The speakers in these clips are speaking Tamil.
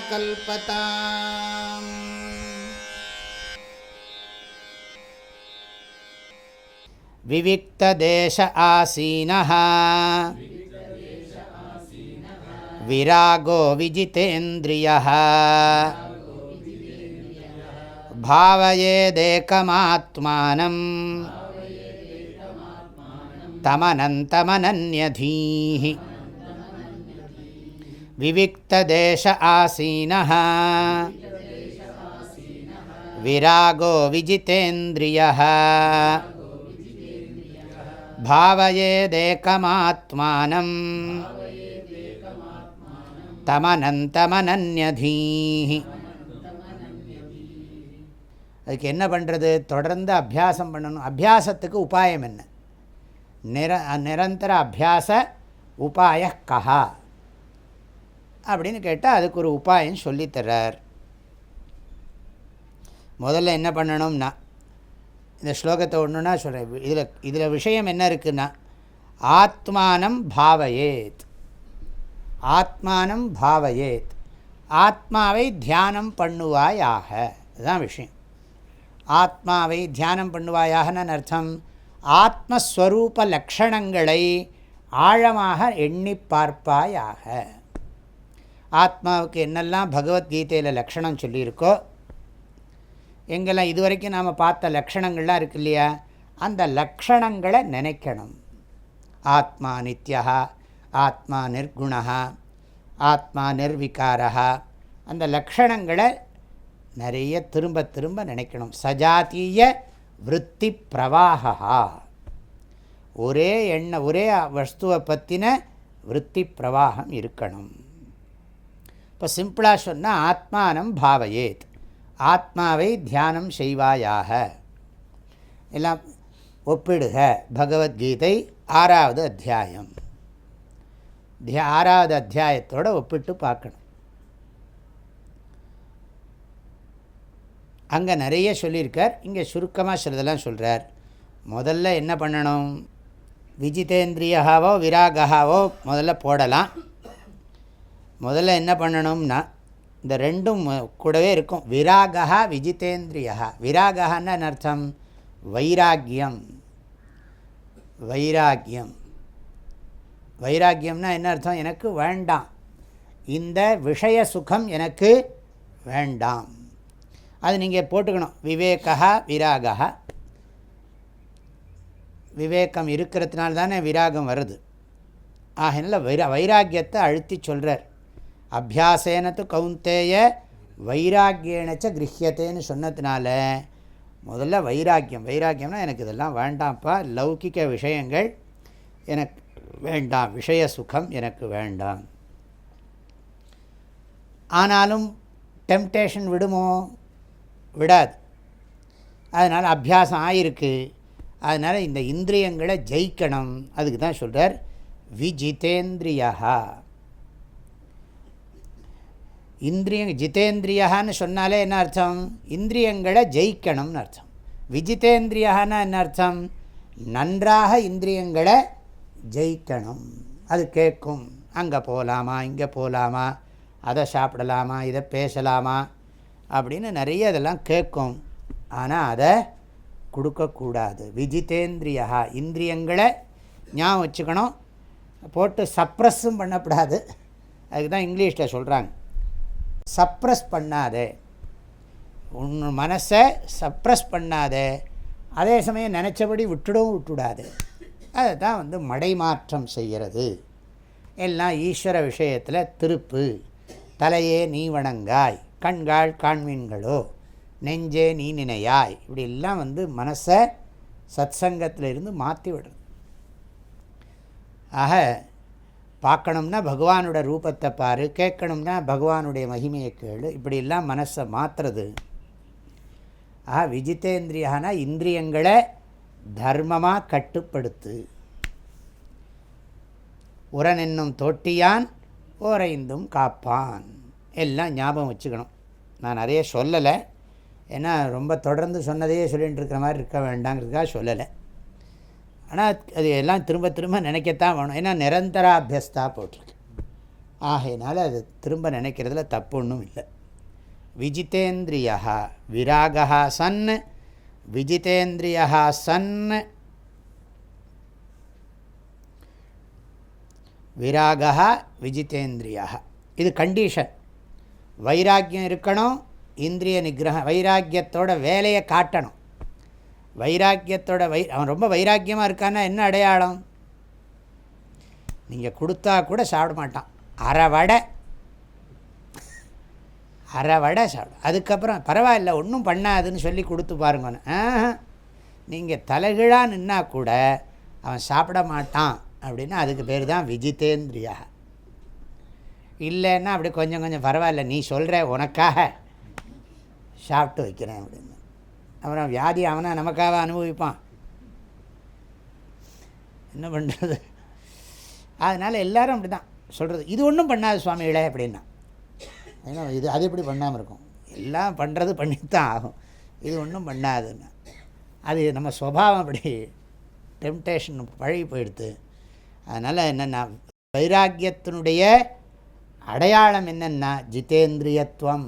कल्पताम्। विविक्तदेश आसीनः। विरागो विजितेन्द्रियः। भावयेदेकमात्मानम्। तमनन्तमनन्यधीः विविक्तदेश आसीनः विरागो विजितेन्द्रियः भावयेदेकमात्मानं தமனந்தமனன்யதீஹி அதுக்கு என்ன பண்ணுறது தொடர்ந்து அபியாசம் பண்ணணும் அபியாசத்துக்கு உபாயம் என்ன நிர நிரந்தர அபியாச உபாய கஹா அப்படின்னு கேட்டால் அதுக்கு ஒரு உபாயம் சொல்லித்தர்றார் முதல்ல என்ன பண்ணணும்னா இந்த ஸ்லோகத்தை ஒன்றுனா சொல்கிறேன் இதில் இதில் விஷயம் என்ன இருக்குன்னா ஆத்மானம் பாவயேத். ஆத்மானம் பாவயேத். ஆத்மாவை தியானம் பண்ணுவாயாக. இதுதான் விஷயம். ஆத்மாவை தியானம் பண்ணுவாயாகன்னு அர்த்தம்? ஆத்மஸ்வரூப லக்ஷணங்களை ஆழமாக எண்ணி பார்ப்பாயாக. ஆத்மாவுக்கு என்னெல்லாம் பகவத்கீதையில் லக்ஷணம் சொல்லியிருக்கோ எங்கெல்லாம் இதுவரைக்கும் நாம் பார்த்த லக்ஷணங்கள்லாம் இருக்கு இல்லையா அந்த லக்ஷணங்களை நினைக்கணும். ஆத்மா நித்யா ஆத்மா நிர்குணா ஆத்மா நிர்விகாரா அந்த லக்ஷணங்களை நிறைய திரும்ப திரும்ப நினைக்கணும். சஜாத்திய விற்பி பிரவாகா. ஒரே எண்ண ஒரே வஸ்துவை பற்றின விற்பி பிரவாகம் இருக்கணும். இப்போ சிம்பிளாக சொன்னால் ஆத்மானம் பாவையேத். ஆத்மாவை தியானம் செய்வாயாக. எல்லாம் ஒப்பிடுக. பகவத்கீதை ஆறாவது அத்தியாயம். தியா ஆறாவது அத்தியாயத்தோடு ஒப்பிட்டு பார்க்கணும். அங்கே நிறைய சொல்லியிருக்கார். இங்கே சுருக்கமாக சிலதெல்லாம் சொல்கிறார் முதல்ல என்ன பண்ணணும்? விஜிதேந்திரியாவோ விராகாவோ முதல்ல போடலாம். முதல்ல என்ன பண்ணணும்னா இந்த ரெண்டும் கூடவே இருக்கும். விராகா விஜிதேந்திரியா. விராகான்னு அர்த்தம்? வைராக்கியம். வைராக்கியம். வைராக்கியம்னா என்ன அர்த்தம்? எனக்கு வேண்டாம். இந்த விஷய சுகம் எனக்கு வேண்டாம். அது நீங்கள் போட்டுக்கணும். விவேகா விராகா விவேகம் இருக்கிறதுனால தானே விராகம் வருது. ஆகினால வைரா வைராக்கியத்தை அழுத்தி சொல்கிறார் அபியாசேனத்து கவுந்தேய வைராக்கியனச்ச கிரகியத்தேன்னு சொன்னதுனால முதல்ல வைராக்கியம். வைராக்கியம்னா எனக்கு இதெல்லாம் வேண்டாம்ப்பா. லௌகிக்க விஷயங்கள் எனக்கு வேண்டாம். விஷய சுகம் எனக்கு வேண்டாம். ஆனாலும் டெம்டேஷன் விடுமோ? விடாது. அதனால் அபியாசம் ஆயிருக்கு. அதனால் இந்த இந்திரியங்களை ஜெயிக்கணும். அதுக்கு தான் சொல்கிறார் விஜிதேந்திரியா. இந்திரியம் ஜிதேந்திரியான்னு சொன்னாலே என்ன அர்த்தம்? இந்திரியங்களை ஜெயிக்கணும்னு அர்த்தம். விஜிதேந்திரியான்னா என்ன அர்த்தம்? நன்றாக இந்திரியங்களை ஜெயிக்கணும். அது கேட்கும். அங்கே போகலாமா இங்கே போகலாமா அதை சாப்பிடலாமா? இதை பேசலாமா? அப்படின்னு நிறைய இதெல்லாம் கேட்கும். ஆனால் அதை கொடுக்கக்கூடாது. விஜிதேந்திரியா இந்திரியங்களை ஞாபகம் வச்சுக்கணும். போட்டு சப்ரஸும் பண்ணக்கூடாது. அதுக்கு தான் இங்கிலீஷில் சொல்கிறாங்க சப்ரஸ் பண்ணாதே. உன் மனசை சப்ரஸ் பண்ணாதே. அதே சமயம் நினச்சபடி விட்டுடவும் விட்டுடாது. அதை தான் வந்து மடைமாற்றம் செய்கிறது. எல்லாம் ஈஸ்வர விஷயத்தில் திருப்பு. தலையே நீ வணங்காய் கண்காள் காண்மீன்களோ நெஞ்சே நீ நினையாய். இப்படிலாம் வந்து மனசை சத் சங்கத்தில் இருந்து மாற்றி விடுறது. ஆக பார்க்கணும்னா பகவானோட ரூபத்தை பாரு கேட்கணும்னா பகவானுடைய மகிமையை கேளு. இப்படிலாம் மனசை மாற்றுறது ஆ விஜித்தேந்திரியானா இந்திரியங்களை தர்மமாக கட்டுப்படுத்து. உரன் என்னும் தொட்டியான் ஓரைந்தும் காப்பான். எல்லாம் ஞாபகம் வச்சுக்கணும். நான் நிறைய சொல்லலை. ஏன்னா ரொம்ப தொடர்ந்து சொன்னதையே சொல்லிகிட்டு இருக்கிற மாதிரி இருக்க வேண்டாங்கிறதுக்காக சொல்லலை. ஆனால் அது எல்லாம் திரும்ப திரும்ப நினைக்கத்தான் வேணும். ஏன்னா நிரந்தராபியஸ்தா போட்டிருக்கு. ஆகையினால அது திரும்ப நினைக்கிறதுல தப்பு ஒன்றும் இல்லை. விஜிதேந்திரியா விராகா சன் விஜிதேந்திரியா சன் விராகா விஜிதேந்திரியா. இது கண்டிஷன் வைராக்கியம் இருக்கணும் இந்திரிய நிகிரகம் வைராக்கியத்தோட வேலையை காட்டணும். வைராக்கியத்தோட வை அவன் ரொம்ப வைராக்கியமாக இருக்கான்னா என்ன அடையாளம்? நீங்கள் கொடுத்தா கூட சாப்பிட மாட்டான். அரை வடை. அரை வடை சாப்பிடும் அதுக்கப்புறம் பரவாயில்ல ஒன்றும் பண்ணாதுன்னு சொல்லி கொடுத்து பாருங்கன்னு நீங்கள் தலைகீழாக நின்னா கூட அவன் சாப்பிட மாட்டான் அப்படின்னா அதுக்கு பேர் தான் விஜிதேந்திரியா இல்லைன்னா அப்படி கொஞ்சம் கொஞ்சம் பரவாயில்ல நீ சொல்கிற உனக்காக சாப்பிட்டு வைக்கிறேன் அப்படின்னு. அப்புறம் வியாதி அவனை நமக்காக அனுபவிப்பான். என்ன பண்ணுறது அதனால் எல்லோரும் அப்படி தான் சொல்கிறது இது ஒன்றும் பண்ணாது சுவாமிகளே அப்படின்னா. ஏன்னா இது அது எப்படி பண்ணாமல் இருக்கும்? எல்லாம் பண்ணுறது பண்ணித்தான் ஆகும். இது ஒன்றும் பண்ணாதுன்னு. அது நம்ம சுவாவம் அப்படி டெம்டேஷன் பழகி போயிடுது. அதனால் என்னென்னா வைராக்கியத்தினுடைய அடையாளம் என்னென்னா ஜிதேந்திரியத்துவம்.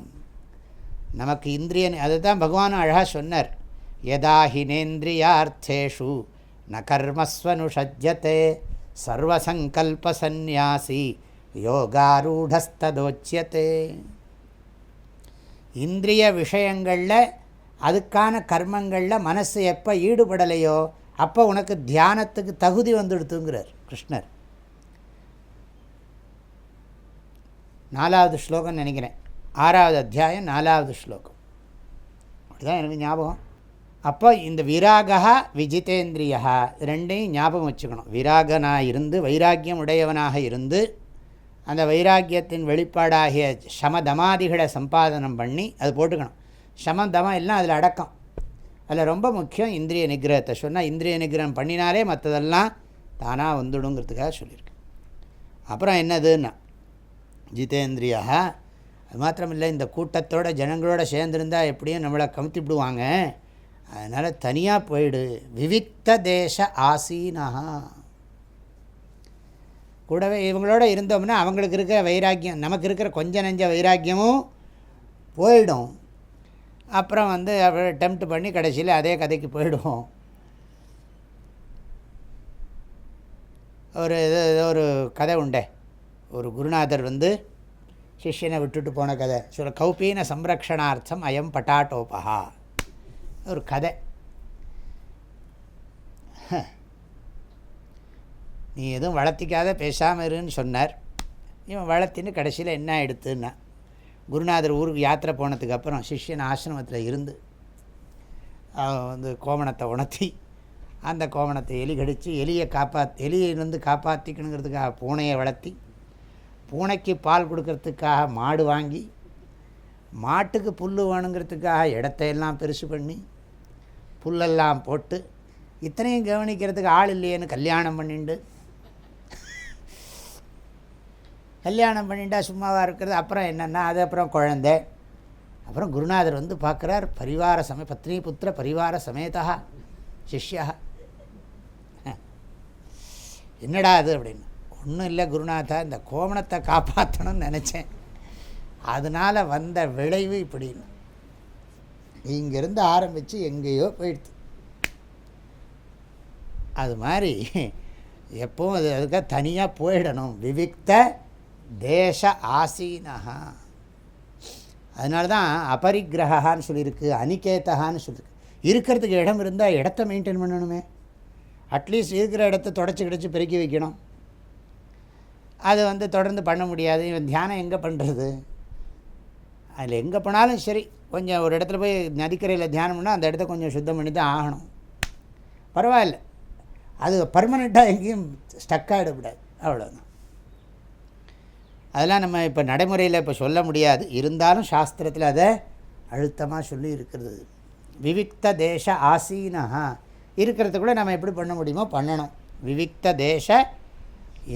நமக்கு இந்திரியன் அதுதான் பகவான் அழகாக சொன்னார். யதா ஹினேந்திரியார்த்தேஷு ந கர்மஸ்வனுஷஜ்யத்தே சர்வசங்கல்பசந்நியாசி யோகாரூடஸ்ததோச்சியத்தே இந்திரிய விஷயங்களில் அதுக்கான கர்மங்களில் மனசு எப்போ ஈடுபடலையோ அப்போ உனக்கு தியானத்துக்கு தகுதி வந்துடுத்துங்கிறார் கிருஷ்ணர். நாலாவது ஸ்லோகம் நினைக்கிறேன். ஆறாவது அத்தியாயம் நாலாவது ஸ்லோகம். அப்படிதான் எனக்கு ஞாபகம். அப்போ இந்த விராகா விஜிதேந்திரியா ரெண்டையும் ஞாபகம் வச்சுக்கணும். விராகனாக இருந்து வைராக்கியம் உடையவனாக இருந்து அந்த வைராக்கியத்தின் வெளிப்பாடாகிய சமதமாதிகளை சம்பாதனம் பண்ணி அது போட்டுக்கணும். சமதமம் எல்லாம் அதில் அடக்கம். அதில் ரொம்ப முக்கியம் இந்திரிய நிகிரகத்தை. சொன்னால் இந்திரிய நிகிரகம் பண்ணினாலே மற்றதெல்லாம் தானாக வந்துடுங்கிறதுக்காக சொல்லியிருக்கு. அப்புறம் என்னதுன்னா ஜிதேந்திரியா அது மாத்திரமில்லை இந்த கூட்டத்தோட ஜனங்களோட சேர்ந்துருந்தால் எப்படியும் நம்மளை கமுத்திவிடுவாங்க அதனால் தனியாக போயிடு. விவிக்த தேச ஆசீனா கூடவே இவங்களோட இருந்தோம்னா அவங்களுக்கு இருக்கிற வைராக்கியம் நமக்கு இருக்கிற கொஞ்ச நெஞ்ச வைராக்கியமும் போயிடும். அப்புறம் வந்து டெம்ட் பண்ணி கடைசியில் அதே கதைக்கு போயிடுவோம். ஒரு இது ஒரு கதை உண்டே. ஒரு குருநாதர் வந்து சிஷ்யனை விட்டுட்டு போன கதை சொல்ல கௌபீன சம்ரக்ஷணார்த்தம் அயம் பட்டாட்டோபா ஒரு கதை நீ எதுவும் வளர்த்திக்காத பேசாமல் இருன்னு சொன்னார் இவன் வளர்த்தின்னு கடைசியில் என்ன எடுத்துன்னா குருநாதர் ஊருக்கு யாத்திரை போனதுக்கப்புறம் சிஷ்யன் ஆசிரமத்தில் இருந்து வந்து கோமணத்தை உணர்த்தி அந்த கோமணத்தை எலி கடித்து எலியை காப்பாத் எலியிலிருந்து காப்பாற்றிக்கணுங்கிறதுக்காக பூனையை வளர்த்தி பூனைக்கு பால் கொடுக்கறதுக்காக மாடு வாங்கி மாட்டுக்கு புல் வேணுங்கிறதுக்காக இடத்தையெல்லாம் பெருசு பண்ணி புல்லெல்லாம் போட்டு இத்தனையும் கவனிக்கிறதுக்கு ஆள் இல்லையேன்னு கல்யாணம் பண்ணிண்டு. கல்யாணம் பண்ணிட்டா சும்மாவாக இருக்கிறது. அப்புறம் என்னென்னா அது அப்புறம் குழந்தை. அப்புறம் குருநாதர் வந்து பார்க்குறார் பரிவார சமய பத்னி புத்திர பரிவார சமேதா சிஷ்யா. என்னடா அது அப்படின்னு. ஒன்றும் இல்லை குருநாதா இந்த கோமணத்தை காப்பாற்றணும்னு நினச்சேன். அதனால் வந்த விளைவு இப்படின்னு. இங்கேருந்து ஆரம்பித்து எங்கேயோ போயிடுது. அது மாதிரி எப்பவும் அது அதுக்காக தனியாக போயிடணும். விவிக்த தேச ஆசீனஹா. அதனால தான் அபரிக்கிரகான்னு சொல்லியிருக்கு அனிகேத்தகான்னு சொல்லியிருக்கு. இருக்கிறதுக்கு இடம் இருந்தால் இடத்த மெயின்டைன் பண்ணணுமே. அட்லீஸ்ட் இருக்கிற இடத்த தொடச்சி கிடச்சி பெருக்கி வைக்கணும். அது வந்து தொடர்ந்து பண்ண முடியாது. இவன் தியானம் எங்கே பண்ணுறது அதில் எங்கே போனாலும் சரி கொஞ்சம் ஒரு இடத்துல போய் நதிக்கரையில் தியானம் பண்ணால் அந்த இடத்த கொஞ்சம் சுத்தம் பண்ணி தான் ஆகணும். பரவாயில்ல. அது பர்மனெண்ட்டாக எங்கேயும் ஸ்டக் ஆகிடக்கூடாது அவ்வளோதான் அதெல்லாம் நம்ம இப்போ நடைமுறையில் இப்போ சொல்ல முடியாது. இருந்தாலும் சாஸ்திரத்தில் அதை அழுத்தமாக சொல்லி இருக்கிறது. விவிக்த தேச ஆசீனா இருக்கிறது கூட நம்ம எப்படி பண்ண முடியுமோ பண்ணணும். விவிக்த தேச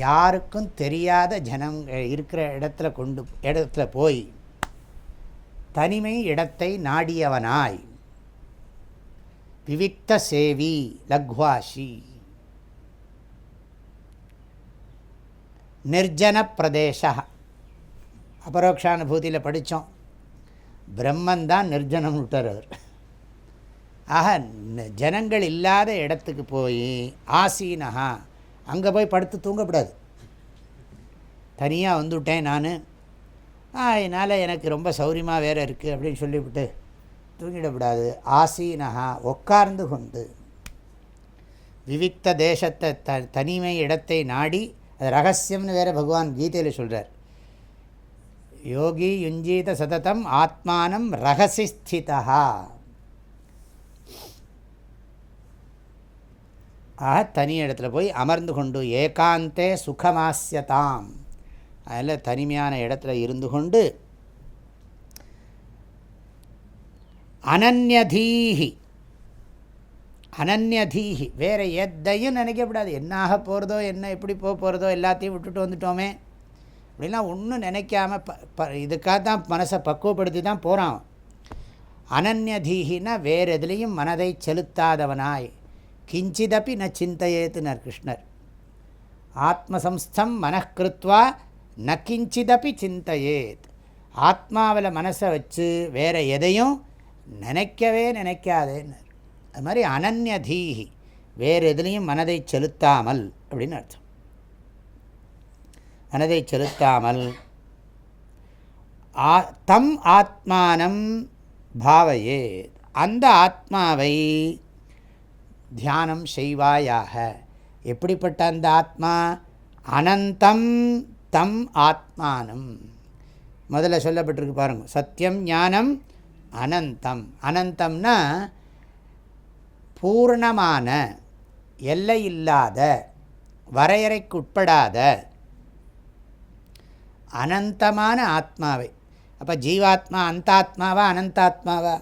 யாருக்கும் தெரியாத ஜனம் இருக்கிற இடத்துல கொண்டு இடத்துல போய் தனிமை இடத்தை நாடியவனாய். விவிக்த சேவி லக்வாஷி. நிர்ஜன பிரதேச. அபரோக்ஷானுபூதியில் படித்தோம். பிரம்மன் தான் நிர்ஜனம் விட்டார் அவர். ஆக ஜனங்கள் இல்லாத இடத்துக்கு போய் ஆசீனஹா அங்கே போய் படுத்து தூங்கக்கூடாது. தனியாக வந்துவிட்டேன் நான். அதனால் எனக்கு ரொம்ப சௌரியமாக வேறு இருக்குது அப்படின்னு சொல்லிவிட்டு தூங்கிடக்கூடாது. ஆசீனஹா உட்கார்ந்து கொண்டு. விவித்த தேசத்தை த தனிமை இடத்தை நாடி அது ரகசியம்னு வேறு பகவான் கீதையில் சொல்கிறார் யோகி யுஞ்சீத சததம் ஆத்மானம் ரகசிஸ்திதா ஆக தனி இடத்துல போய் அமர்ந்து கொண்டு ஏகாந்தே சுகமாசியதாம் அதில் தனிமையான இடத்துல இருந்து கொண்டு அனன்யதீஹி அனன்யதீஹி வேறு எதையும் நினைக்கப்படாது என்னாக போகிறதோ என்ன எப்படி போக போகிறதோ எல்லாத்தையும் விட்டுட்டு வந்துட்டோமே. அப்படிலாம் ஒன்றும் நினைக்காம ப ப இதுக்காக தான் மனசை பக்குவப்படுத்தி தான் போகிறான் அனன்யதீகினா வேறு எதுலேயும் மனதை செலுத்தாதவனாய். கிஞ்சிதப்பி ந சிந்தையேத்துனர் கிருஷ்ணர் ஆத்மசம்ஸ்தம் மனக்கிருத்வா ந கிஞ்சிதப்பி சிந்தையேத் ஆத்மாவில் மனசை வச்சு வேறு எதையும் நினைக்கவே நினைக்காதேன்னு அது மாதிரி அனன்யதீஹி வேறு எதுலேயும் மனதை செலுத்தாமல் அப்படின்னு அர்த்தம். மனதை செலுத்தாமல் ஆ தம் ஆத்மானம் பாவையே அந்த ஆத்மாவை தியானம் செய்வாயாக. எப்படிப்பட்ட அந்த ஆத்மா? அனந்தம் தம் ஆத்மானம். முதல்ல சொல்லப்பட்டிருக்கு பாருங்கள் சத்தியம் ஞானம் அனந்தம். அனந்தம்னா பூர்ணமான எல்லை இல்லாத வரையறைக்குட்படாத அனந்தமான ஆத்மாவை. அப்போ ஜீவாத்மா அந்தாத்மாவா அனந்தாத்மாவா?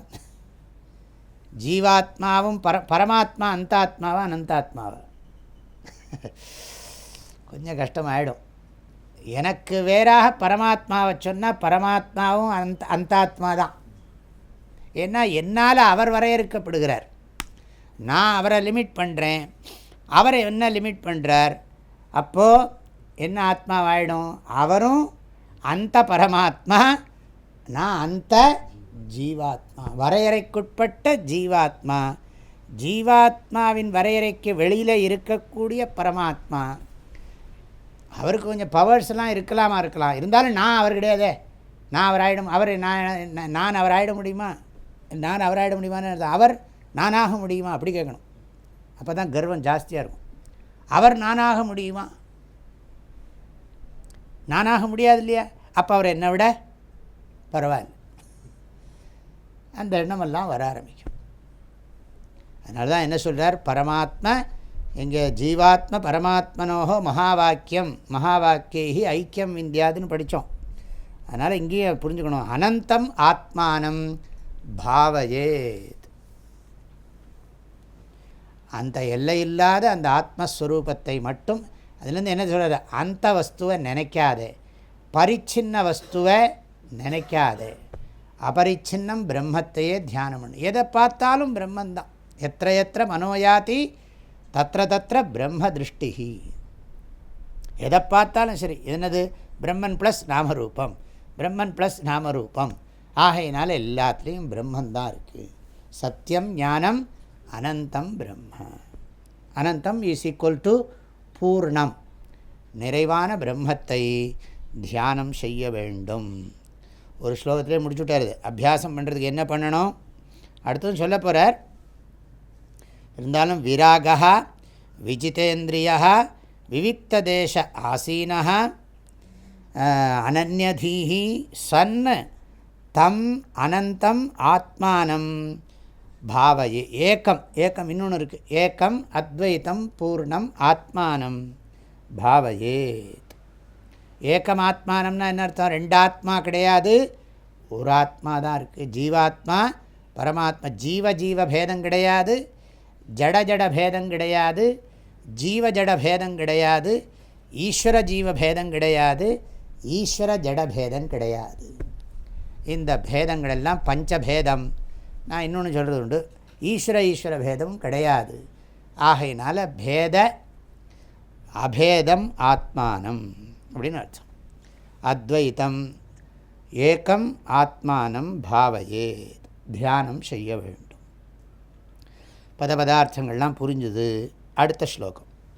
ஜீவாத்மாவும் பர பரமாத்மா அந்தாத்மாவா அனந்தாத்மாவா? கொஞ்சம் கஷ்டமாயிடும். எனக்கு வேறாக பரமாத்மாவை சொன்னால் பரமாத்மாவும் அந்த அந்தாத்மா தான் ஏன்னா என்னால் அவர் வரையறுக்கப்படுகிறார். நான் அவரை லிமிட் பண்ணுறேன் அவரை என்ன லிமிட் பண்ணுறார் அப்போது என்ன ஆத்மாவாயிடும்? அவரும் அந்த பரமாத்மா நான் அந்த ஜீவாத்மா வரையறைக்குட்பட்ட ஜீவாத்மா ஜீவாத்மாவின் வரையறைக்கு வெளியில் இருக்கக்கூடிய பரமாத்மா. அவருக்கு கொஞ்சம் பவர்ஸ்லாம் இருக்கலாமா இருக்கலாம். இருந்தாலும் நான் அவர் கிடையாதே. நான் அவர் ஆகிடும் அவர் நான் நான் அவர் ஆகிட முடியுமா? நான் அவர் ஆகிட முடியுமான்னு அவர் நானாக முடியுமா? அப்படி கேட்கணும். அப்போ தான் கர்வம் ஜாஸ்தியாக இருக்கும். அவர் நானாக முடியுமா? நானாக முடியாது இல்லையா? அப்போ அவர் என்னை விட பரவாயில்ல. அந்த எண்ணமெல்லாம் வர ஆரம்பிக்கும். அதனால தான் என்ன சொல்கிறார் பரமாத்ம எங்கே ஜீவாத்ம பரமாத்மனோகோ மகா வாக்கியம் மகா வாக்கியி ஐக்கியம் இந்தியாதுன்னு படித்தோம் அதனால் இங்கேயே புரிஞ்சுக்கணும். அனந்தம் ஆத்மானம் பாவயேத். அந்த எல்லையில்லாத அந்த ஆத்மஸ்வரூபத்தை மட்டும் அதுலேருந்து என்ன சொல்கிறது அந்த வஸ்துவை நினைக்காதே. பரிச்சின்ன வஸ்துவை நினைக்காதே. அபரிச்சின்னம் பிரம்மத்தையே தியானம் பண்ணு எதை பார்த்தாலும் பிரம்மந்தான். எத்த எத்த மனோயாதி தத்திர தத்திர பிரம்ம திருஷ்டிகி எதை பார்த்தாலும் சரி என்னது? பிரம்மன் ப்ளஸ் நாமரூபம். பிரம்மன் ப்ளஸ் நாமரூபம். ஆகையினால எல்லாத்துலேயும் பிரம்மந்தான் இருக்குது சத்தியம் ஞானம் அனந்தம் பிரம்ம. அனந்தம் இஸ் ஈக்குவல் டு பூர்ணம். நிறைவான பிரம்மத்தை தியானம் செய்ய வேண்டும். ஒரு ஸ்லோகத்திலே முடிச்சுட்டார். அபியாசம் பண்ணுறதுக்கு என்ன பண்ணணும்? அடுத்ததும் சொல்ல போகிறார் இருந்தாலும் விராகா விஜிதேந்திரியா விவிக்ததேச ஆசீனா அனநியதீஹி சன் தம் அனந்தம் ஆத்மானம் பாவயே ஏக்கம் ஏக்கம் இன்னொன்று இருக்குது ஏக்கம் அத்வைத்தம் பூர்ணம் ஆத்மானம் பாவயேத் ஏக்கமாத்மானம்னா என்ன அர்த்தம் ரெண்டு ஆத்மா கிடையாது. ஒரு ஆத்மா தான் இருக்குது ஜீவாத்மா பரமாத்மா. ஜீவ ஜீவ பேதம் கிடையாது. ஜட ஜட பேதம் கிடையாது. ஜீவ ஜட பேதம் கிடையாது. ஈஸ்வர ஜீவ பேதம் கிடையாது. ஈஸ்வர ஜட பேதம் கிடையாது. இந்த பேதங்களெல்லாம் பஞ்சபேதம். நான் இன்னொன்று சொல்கிறது உண்டு ஈஸ்வர ஈஸ்வர பேதமும் கிடையாது. ஆகையினால் பேத அபேதம் ஆத்மானம். அப்படின்னு அர்த்தம். அத்வைத்தம் ஏக்கம் ஆத்மானம் பாவையே தியானம் செய்ய வேண்டும். பத பதார்த்தங்கள்லாம் புரிஞ்சுது அடுத்த ஸ்லோகம்.